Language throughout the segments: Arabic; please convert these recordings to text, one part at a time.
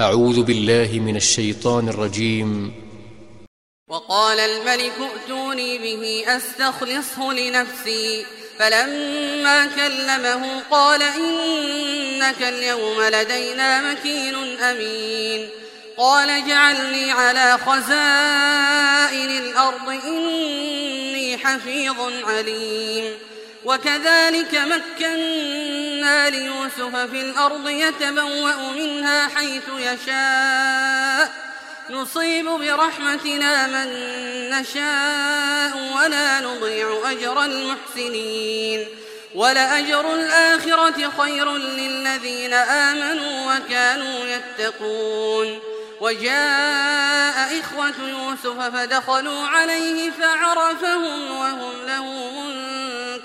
أعوذ بالله من الشيطان الرجيم. وقال الملك ائتوني به أستخلصه لنفسي. فلما كلمه قال إنك اليوم لدينا مكين أمين. قال جعلني على خزائن الأرض إني حفيظ عليم. وكذلك مكنا ليوسف في الأرض يتبوأ منها حيث يشاء. نصيب برحمتنا من نشاء ولا نضيع أجر المحسنين. ولأجر الآخرة خير للذين آمنوا وكانوا يتقون. وجاء إخوة يوسف فدخلوا عليه فعرفهم وهم له منكرون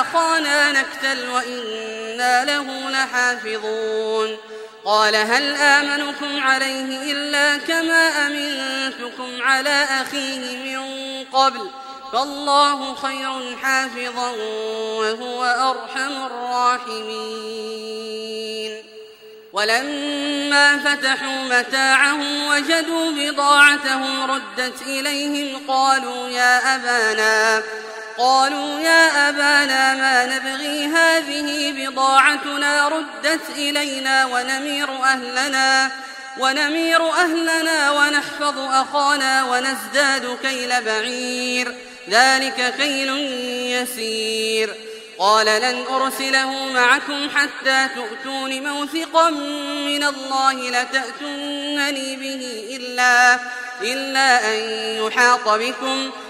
أخانا نكتل وإنا له لحافظون. قال هل آمنكم عليه إلا كما أمنتكم على أخيه من قبل؟ فالله خير حافظا وهو أرحم الراحمين. ولما فتحوا متاعهم وجدوا بضاعتهم ردت إليهم قالوا يا أبانا قالوا يا أبانا ما نبغي هذه بضاعتنا ردت إلينا ونمير أهلنا ونمير أهلنا ونحفظ أخانا ونزداد كيل بعير ذلك كيل يسير. قال لن أرسله معكم حتى تؤتون موثقا من الله لتأتونني به إلا, إلا أن يحاط بكم.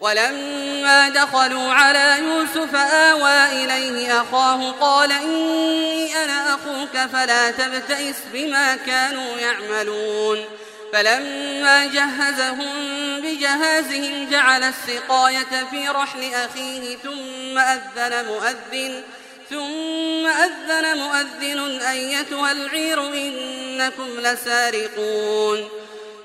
ولما دخلوا على يوسف آوى إليه أخاه قال إني أنا أخوك فلا تبتئس بما كانوا يعملون. فلما جهزهم بجهازهم جعل السقاية في رحل أخيه ثم أذن مؤذن ثم أذن مؤذن أيتها العير إنكم لسارقون.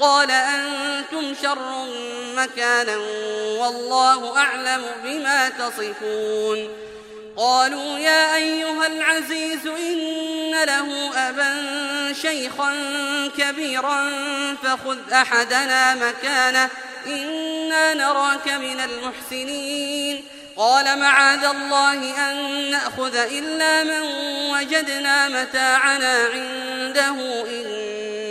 قال أنتم شر مكانا والله أعلم بما تصفون. قالوا يا أيها العزيز إن له أبا شيخا كبيرا فخذ أحدنا مكانه إنا نراك من المحسنين. قال معاذ الله أن نأخذ إلا من وجدنا متاعنا عنده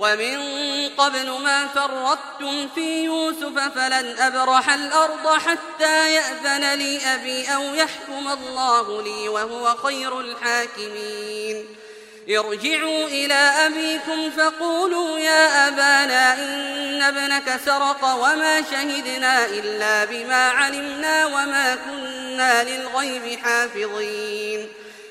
ومن قبل ما فرطتم في يوسف فلن أبرح الأرض حتى يأذن لي أبي أو يحكم الله لي وهو خير الحاكمين. ارجعوا إلى أبيكم فقولوا يا أبانا إن ابنك سرق وما شهدنا إلا بما علمنا وما كنا للغيب حافظين.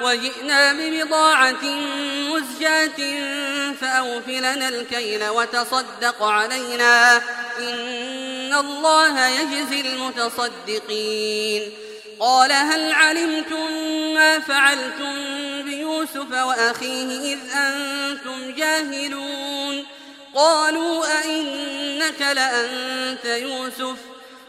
وجئنا ببضاعة مزجاة فأوفلنا الكيل وتصدق علينا. إن الله يجزي المتصدقين. قال هل علمتم ما فعلتم بيوسف وأخيه إذ أنتم جاهلون؟ قالوا أئنك لأنت يوسف.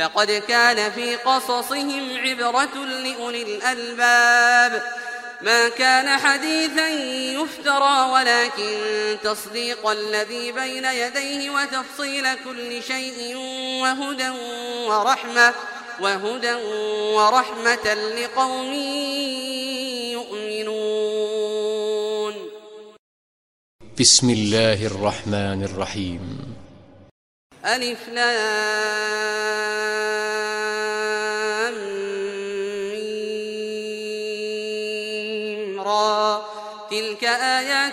لقد كان في قصصهم عبرة لأولي الألباب. ما كان حديثا يفترى ولكن تصديق الذي بين يديه وتفصيل كل شيء وهدى ورحمة وهدى ورحمة لقوم يؤمنون. بسم الله الرحمن الرحيم. ألف لام.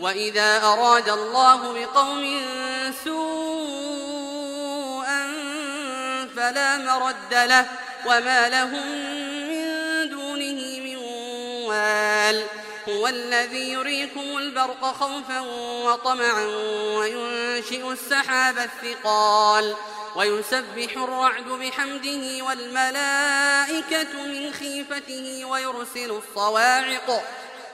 وإذا أراد الله بقوم سوءا فلا مرد له وما لهم من دونه من وال هو الذي يريكم البرق خوفا وطمعا وينشئ السحاب الثقال ويسبح الرعد بحمده والملائكة من خيفته ويرسل الصواعق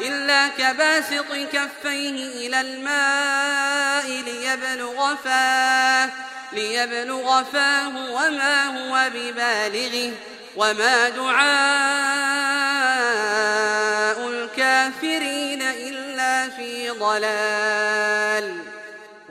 إلا كباسط كفيه إلى الماء ليبلغ فاه ليبلغ فاه وما هو ببالغه وما دعاء الكافرين إلا في ضلال.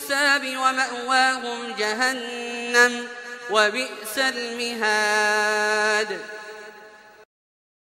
الحساب ومأواهم جهنم وبئس المهاد.